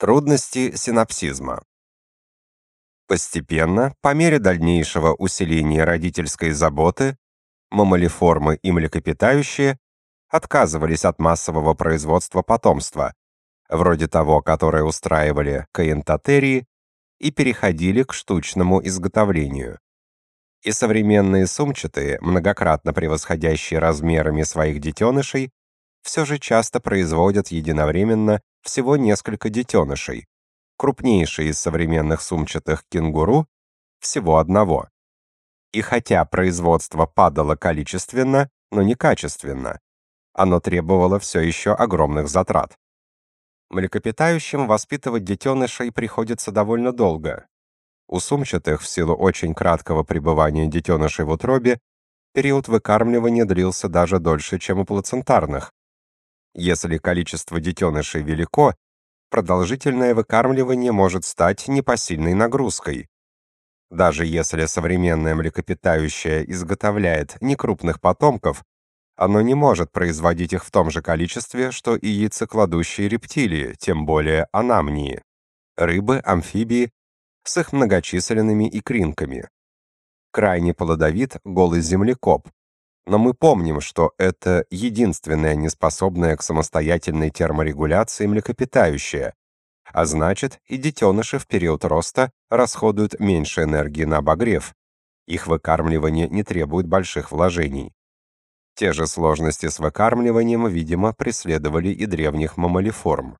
Трудности синапсизма. Постепенно, по мере дальнейшего усиления родительской заботы, мамалиформы и млекопитающие отказывались от массового производства потомства, вроде того, которое устраивали каентотерии, и переходили к штучному изготовлению. И современные сумчатые, многократно превосходящие размерами своих детенышей, все же часто производят единовременно всего несколько детенышей. Крупнейший из современных сумчатых кенгуру всего одного. И хотя производство падало количественно, но не качественно, оно требовало все еще огромных затрат. Млекопитающим воспитывать детенышей приходится довольно долго. У сумчатых, в силу очень краткого пребывания детенышей в утробе, период выкармливания длился даже дольше, чем у плацентарных. Если количество детенышей велико, продолжительное выкармливание может стать непосильной нагрузкой. Даже если современное млекопитающее изготовляет некрупных потомков, оно не может производить их в том же количестве, что и яйцекладущие рептилии, тем более анамнии, рыбы, амфибии с их многочисленными икринками. Крайне плодовит голый землекоп, но мы помним, что это единственное неспособное к самостоятельной терморегуляции млекопитающее, а значит, и детеныши в период роста расходуют меньше энергии на обогрев. Их выкармливание не требует больших вложений. Те же сложности с выкармливанием, видимо, преследовали и древних мамалиформ.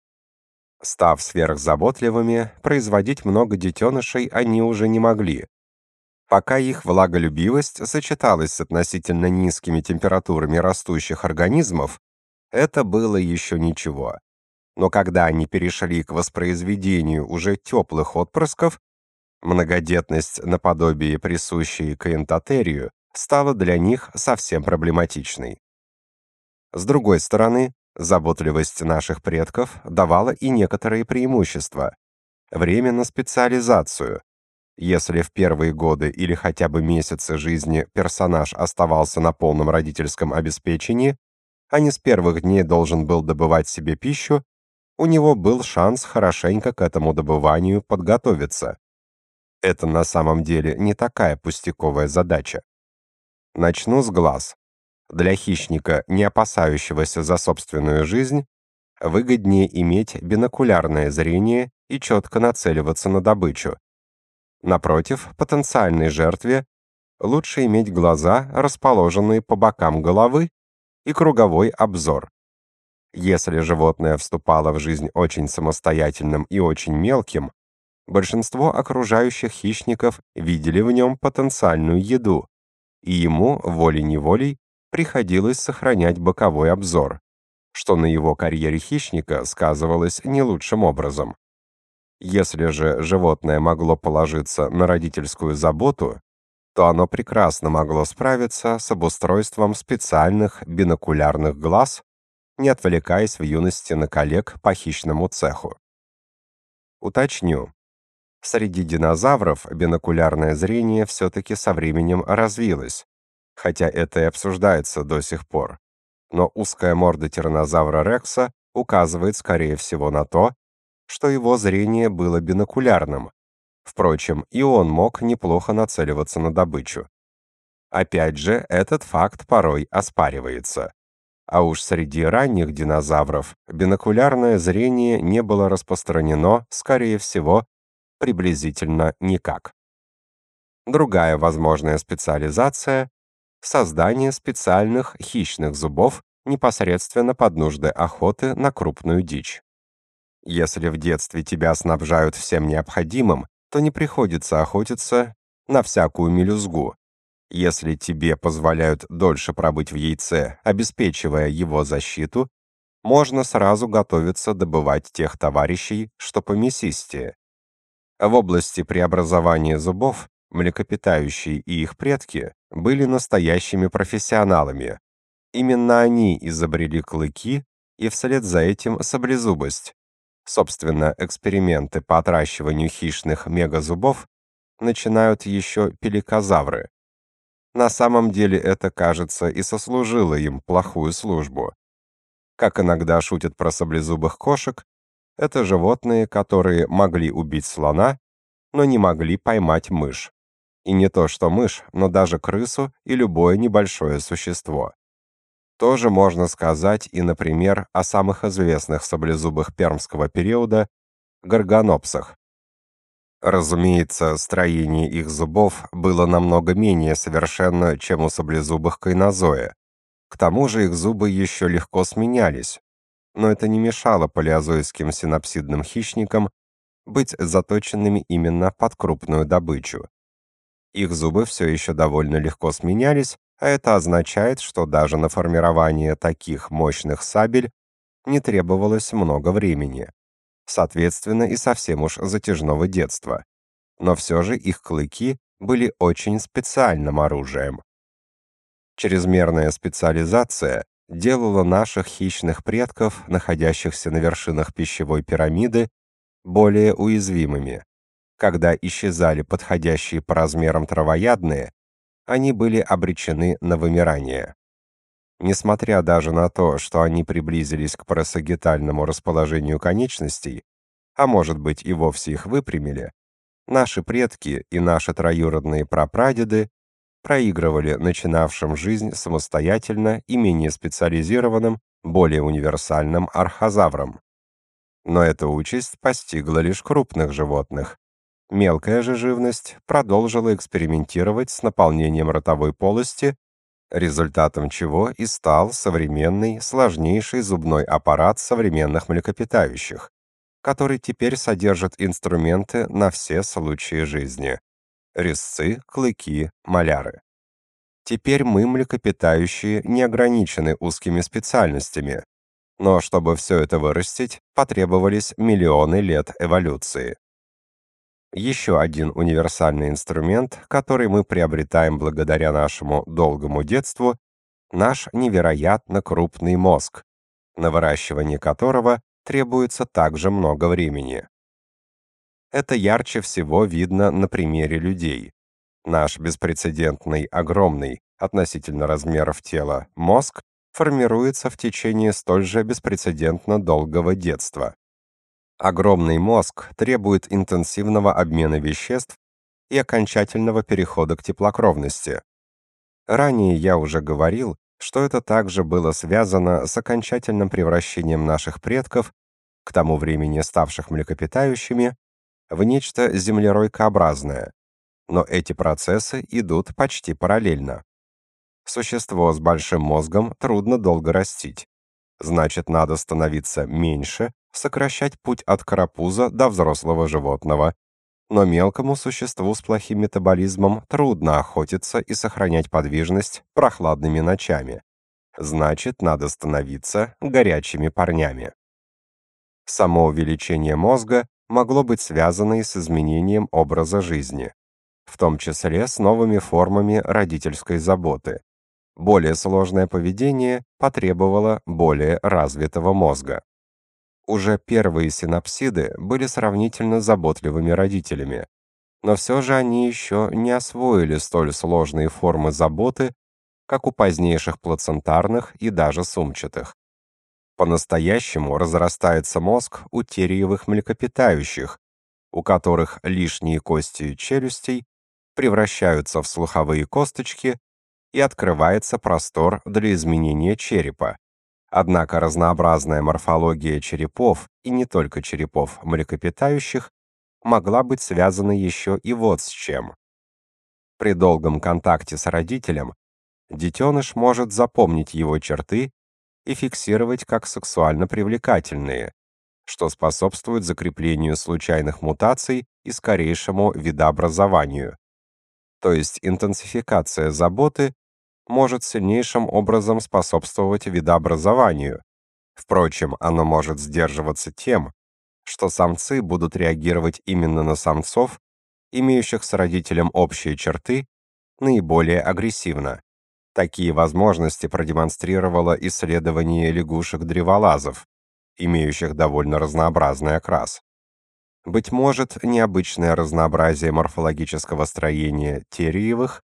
Став сверхзаботливыми, производить много детенышей они уже не могли. Пока их влаголюбивость сочеталась с относительно низкими температурами растущих организмов, это было еще ничего. Но когда они перешли к воспроизведению уже теплых отпрысков, многодетность наподобие присущей каентотерию стала для них совсем проблематичной. С другой стороны, заботливость наших предков давала и некоторые преимущества. Время на специализацию. Если в первые годы или хотя бы месяцы жизни персонаж оставался на полном родительском обеспечении, а не с первых дней должен был добывать себе пищу, у него был шанс хорошенько к этому добыванию подготовиться. Это на самом деле не такая пустяковая задача. Начну с глаз. Для хищника, не опасающегося за собственную жизнь, выгоднее иметь бинокулярное зрение и четко нацеливаться на добычу. Напротив, потенциальной жертве лучше иметь глаза, расположенные по бокам головы, и круговой обзор. Если животное вступало в жизнь очень самостоятельным и очень мелким, большинство окружающих хищников видели в нем потенциальную еду, и ему волей-неволей приходилось сохранять боковой обзор, что на его карьере хищника сказывалось не лучшим образом. Если же животное могло положиться на родительскую заботу, то оно прекрасно могло справиться с обустройством специальных бинокулярных глаз, не отвлекаясь в юности на коллег по хищному цеху. Уточню, Среди динозавров бинокулярное зрение все-таки со временем развилось, хотя это и обсуждается до сих пор. Но узкая морда тираннозавра Рекса указывает, скорее всего, на то, что его зрение было бинокулярным. Впрочем, и он мог неплохо нацеливаться на добычу. Опять же, этот факт порой оспаривается. А уж среди ранних динозавров бинокулярное зрение не было распространено, скорее всего, приблизительно никак. Другая возможная специализация — создание специальных хищных зубов непосредственно под нужды охоты на крупную дичь. Если в детстве тебя снабжают всем необходимым, то не приходится охотиться на всякую мелюзгу. Если тебе позволяют дольше пробыть в яйце, обеспечивая его защиту, можно сразу готовиться добывать тех товарищей, что помесистее. В области преобразования зубов млекопитающие и их предки были настоящими профессионалами. Именно они изобрели клыки и вслед за этим саблезубость. Собственно, эксперименты по отращиванию хищных мегазубов начинают еще пеликозавры. На самом деле это, кажется, и сослужило им плохую службу. Как иногда шутят про саблезубых кошек, Это животные, которые могли убить слона, но не могли поймать мышь. И не то что мышь, но даже крысу и любое небольшое существо. Тоже можно сказать и, например, о самых известных саблезубых пермского периода горгонопсах. Разумеется, строение их зубов было намного менее совершенно, чем у саблезубых кайнозоя. К тому же их зубы еще легко сменялись, но это не мешало палеозойским синапсидным хищникам быть заточенными именно под крупную добычу. Их зубы все еще довольно легко сменялись, а это означает, что даже на формирование таких мощных сабель не требовалось много времени. Соответственно, и совсем уж затяжного детства. Но все же их клыки были очень специальным оружием. Чрезмерная специализация делала наших хищных предков, находящихся на вершинах пищевой пирамиды, более уязвимыми. Когда исчезали подходящие по размерам травоядные, они были обречены на вымирание. Несмотря даже на то, что они приблизились к просагитальному расположению конечностей, а может быть и вовсе их выпрямили, наши предки и наши троюродные прапрадеды проигрывали начинавшим жизнь самостоятельно и менее специализированным, более универсальным архозаврам. Но эта участь постигла лишь крупных животных. Мелкая же живность продолжила экспериментировать с наполнением ротовой полости, результатом чего и стал современный сложнейший зубной аппарат современных млекопитающих, который теперь содержит инструменты на все случаи жизни резцы, клыки, маляры. Теперь мы, млекопитающие, не ограничены узкими специальностями, но чтобы все это вырастить, потребовались миллионы лет эволюции. Еще один универсальный инструмент, который мы приобретаем благодаря нашему долгому детству, наш невероятно крупный мозг, на выращивание которого требуется также много времени. Это ярче всего видно на примере людей. Наш беспрецедентный, огромный, относительно размеров тела, мозг формируется в течение столь же беспрецедентно долгого детства. Огромный мозг требует интенсивного обмена веществ и окончательного перехода к теплокровности. Ранее я уже говорил, что это также было связано с окончательным превращением наших предков, к тому времени ставших млекопитающими, в нечто землеройкообразное, но эти процессы идут почти параллельно. Существо с большим мозгом трудно долго растить. Значит, надо становиться меньше, сокращать путь от карапуза до взрослого животного. Но мелкому существу с плохим метаболизмом трудно охотиться и сохранять подвижность прохладными ночами. Значит, надо становиться горячими парнями. Само увеличение мозга могло быть связано и с изменением образа жизни, в том числе с новыми формами родительской заботы. Более сложное поведение потребовало более развитого мозга. Уже первые синапсиды были сравнительно заботливыми родителями, но все же они еще не освоили столь сложные формы заботы, как у позднейших плацентарных и даже сумчатых. По-настоящему разрастается мозг у териевых млекопитающих, у которых лишние кости челюстей превращаются в слуховые косточки и открывается простор для изменения черепа. Однако разнообразная морфология черепов, и не только черепов млекопитающих, могла быть связана еще и вот с чем. При долгом контакте с родителем детеныш может запомнить его черты и фиксировать как сексуально привлекательные, что способствует закреплению случайных мутаций и скорейшему видообразованию. То есть интенсификация заботы может сильнейшим образом способствовать видообразованию. Впрочем, оно может сдерживаться тем, что самцы будут реагировать именно на самцов, имеющих с родителем общие черты, наиболее агрессивно. Такие возможности продемонстрировало исследование лягушек-древолазов, имеющих довольно разнообразный окрас. Быть может, необычное разнообразие морфологического строения териевых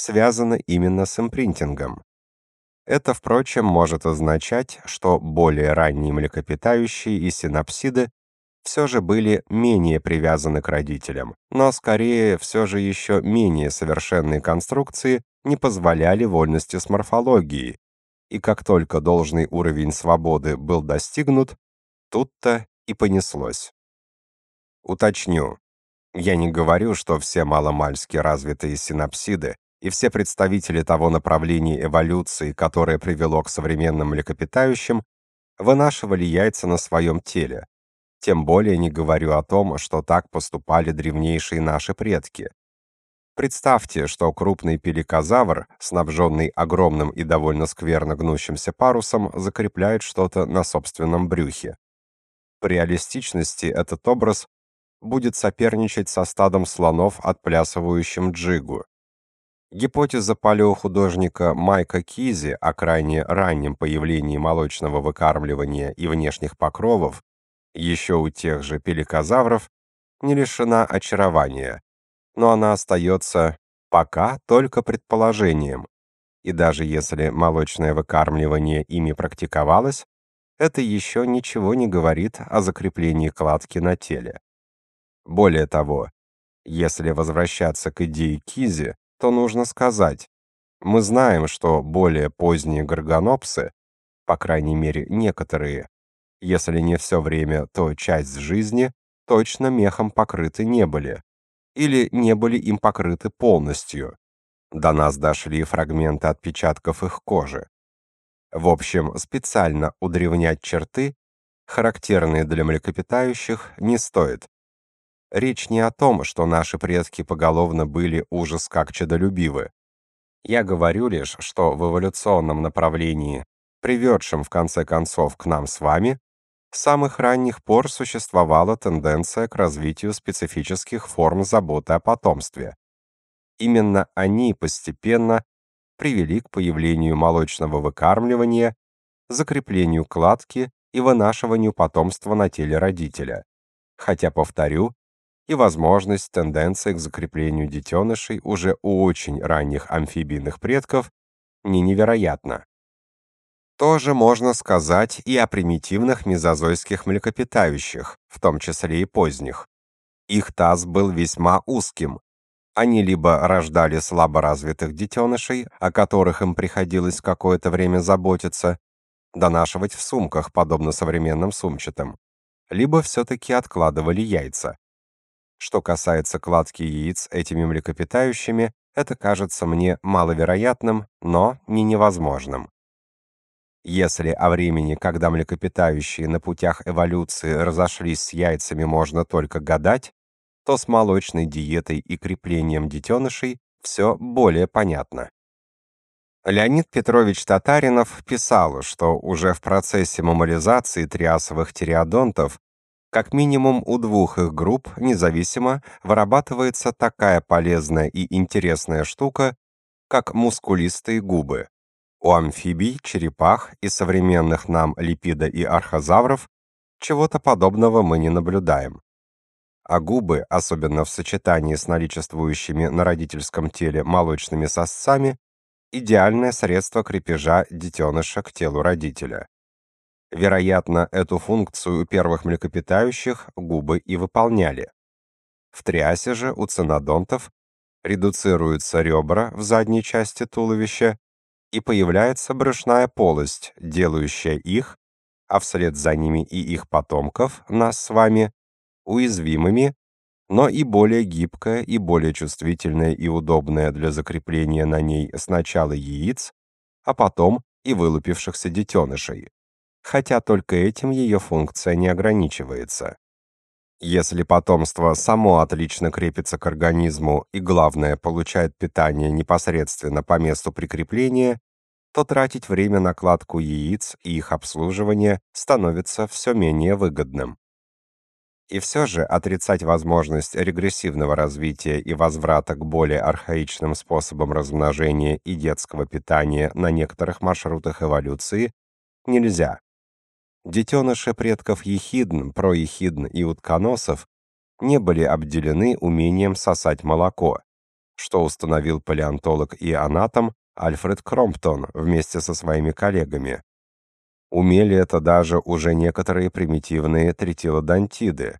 связано именно с импринтингом. Это, впрочем, может означать, что более ранние млекопитающие и синапсиды все же были менее привязаны к родителям, но скорее все же еще менее совершенные конструкции не позволяли вольности с морфологией, и как только должный уровень свободы был достигнут, тут-то и понеслось. Уточню. Я не говорю, что все маломальски развитые синапсиды и все представители того направления эволюции, которое привело к современным млекопитающим, вынашивали яйца на своем теле. Тем более не говорю о том, что так поступали древнейшие наши предки. Представьте, что крупный пеликозавр, снабженный огромным и довольно скверно гнущимся парусом, закрепляет что-то на собственном брюхе. По реалистичности этот образ будет соперничать со стадом слонов, отплясывающим джигу. Гипотеза палеохудожника Майка Кизи о крайне раннем появлении молочного выкармливания и внешних покровов еще у тех же пеликозавров не лишена очарования, но она остается пока только предположением. И даже если молочное выкармливание ими практиковалось, это еще ничего не говорит о закреплении кладки на теле. Более того, если возвращаться к идее Кизи, то нужно сказать, мы знаем, что более поздние горгонопсы, по крайней мере некоторые, если не все время, то часть жизни, точно мехом покрыты не были, или не были им покрыты полностью. До нас дошли фрагменты отпечатков их кожи. В общем, специально удревнять черты, характерные для млекопитающих, не стоит. Речь не о том, что наши предки поголовно были ужас как чедолюбивы. Я говорю лишь, что в эволюционном направлении, приведшем в конце концов к нам с вами, с самых ранних пор существовала тенденция к развитию специфических форм заботы о потомстве. Именно они постепенно привели к появлению молочного выкармливания, закреплению кладки и вынашиванию потомства на теле родителя. Хотя, повторю, и возможность тенденции к закреплению детенышей уже у очень ранних амфибийных предков не невероятна. Тоже можно сказать и о примитивных мезозойских млекопитающих, в том числе и поздних. Их таз был весьма узким. Они либо рождали слаборазвитых детенышей, о которых им приходилось какое-то время заботиться, донашивать в сумках, подобно современным сумчатым, либо все-таки откладывали яйца. Что касается кладки яиц этими млекопитающими, это кажется мне маловероятным, но не невозможным. Если о времени, когда млекопитающие на путях эволюции разошлись с яйцами, можно только гадать, то с молочной диетой и креплением детенышей все более понятно. Леонид Петрович Татаринов писал, что уже в процессе мамализации триасовых тиреодонтов как минимум у двух их групп независимо вырабатывается такая полезная и интересная штука, как мускулистые губы. У амфибий, черепах и современных нам липидо и архозавров чего-то подобного мы не наблюдаем. А губы, особенно в сочетании с наличествующими на родительском теле молочными сосцами, идеальное средство крепежа детеныша к телу родителя. Вероятно, эту функцию у первых млекопитающих губы и выполняли. В триасе же у цинодонтов редуцируются ребра в задней части туловища и появляется брюшная полость, делающая их, а вслед за ними и их потомков, нас с вами, уязвимыми, но и более гибкая и более чувствительная и удобная для закрепления на ней сначала яиц, а потом и вылупившихся детенышей хотя только этим ее функция не ограничивается. Если потомство само отлично крепится к организму и, главное, получает питание непосредственно по месту прикрепления, то тратить время на кладку яиц и их обслуживание становится все менее выгодным. И все же отрицать возможность регрессивного развития и возврата к более архаичным способам размножения и детского питания на некоторых маршрутах эволюции нельзя. Детеныши предков ехидн, проехидн и утконосов не были обделены умением сосать молоко, что установил палеонтолог и анатом Альфред Кромптон вместе со своими коллегами. Умели это даже уже некоторые примитивные тритилодонтиды.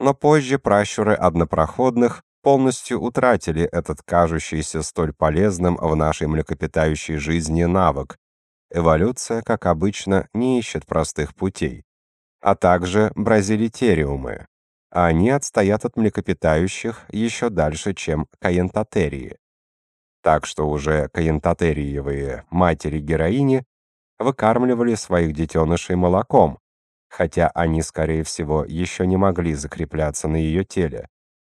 Но позже пращуры однопроходных полностью утратили этот кажущийся столь полезным в нашей млекопитающей жизни навык. Эволюция, как обычно, не ищет простых путей. А также бразилитериумы. Они отстоят от млекопитающих еще дальше, чем каентотерии. Так что уже каентотериевые матери-героини выкармливали своих детенышей молоком, хотя они, скорее всего, еще не могли закрепляться на ее теле.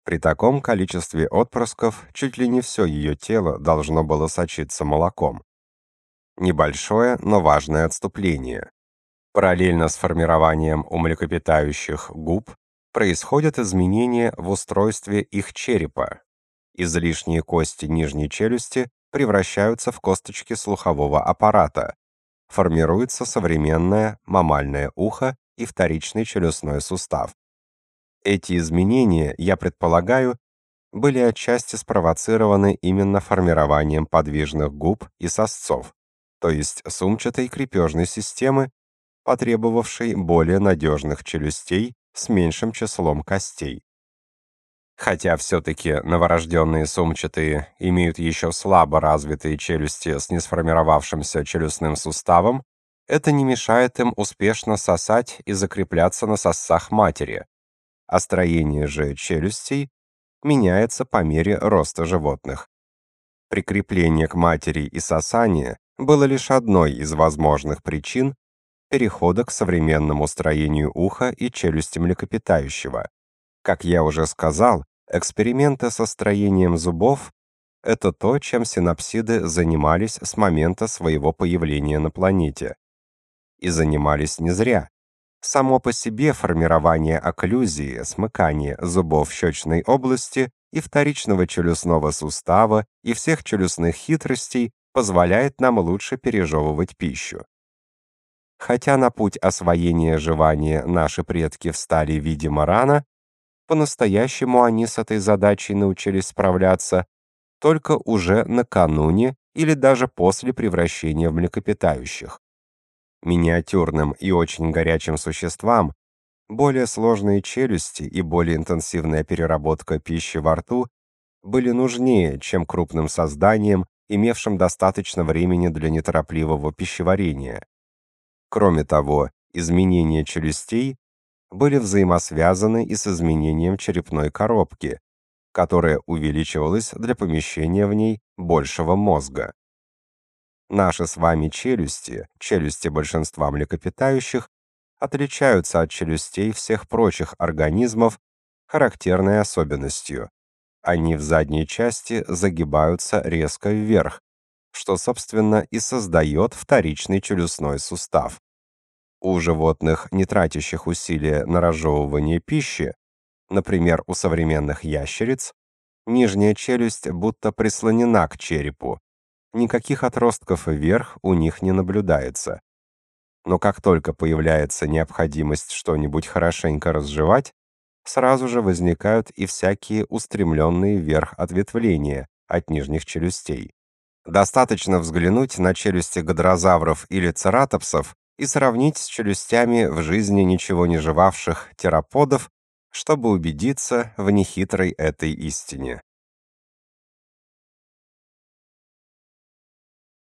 При таком количестве отпрысков чуть ли не все ее тело должно было сочиться молоком. Небольшое, но важное отступление. Параллельно с формированием у млекопитающих губ происходят изменения в устройстве их черепа. Излишние кости нижней челюсти превращаются в косточки слухового аппарата, формируется современное мамальное ухо и вторичный челюстной сустав. Эти изменения, я предполагаю, были отчасти спровоцированы именно формированием подвижных губ и сосцов, то есть сумчатой крепежной системы, потребовавшей более надежных челюстей с меньшим числом костей. Хотя все-таки новорожденные сумчатые имеют еще слабо развитые челюсти с несформировавшимся челюстным суставом, это не мешает им успешно сосать и закрепляться на сосцах матери, а строение же челюстей меняется по мере роста животных. Прикрепление к матери и сосание было лишь одной из возможных причин перехода к современному строению уха и челюсти млекопитающего. Как я уже сказал, эксперименты со строением зубов – это то, чем синапсиды занимались с момента своего появления на планете. И занимались не зря. Само по себе формирование окклюзии, смыкания зубов щечной области и вторичного челюстного сустава и всех челюстных хитростей позволяет нам лучше пережевывать пищу. Хотя на путь освоения жевания наши предки встали, видимо, рано, по-настоящему они с этой задачей научились справляться только уже накануне или даже после превращения в млекопитающих. Миниатюрным и очень горячим существам более сложные челюсти и более интенсивная переработка пищи во рту были нужнее, чем крупным созданиям, имевшим достаточно времени для неторопливого пищеварения. Кроме того, изменения челюстей были взаимосвязаны и с изменением черепной коробки, которая увеличивалась для помещения в ней большего мозга. Наши с вами челюсти, челюсти большинства млекопитающих, отличаются от челюстей всех прочих организмов характерной особенностью. Они в задней части загибаются резко вверх, что, собственно, и создает вторичный челюстной сустав. У животных, не тратящих усилия на разжевывание пищи, например, у современных ящериц, нижняя челюсть будто прислонена к черепу. Никаких отростков вверх у них не наблюдается. Но как только появляется необходимость что-нибудь хорошенько разжевать, сразу же возникают и всякие устремленные вверх ответвления от нижних челюстей. Достаточно взглянуть на челюсти гадрозавров или цератопсов, и сравнить с челюстями в жизни ничего не жевавших тераподов, чтобы убедиться в нехитрой этой истине.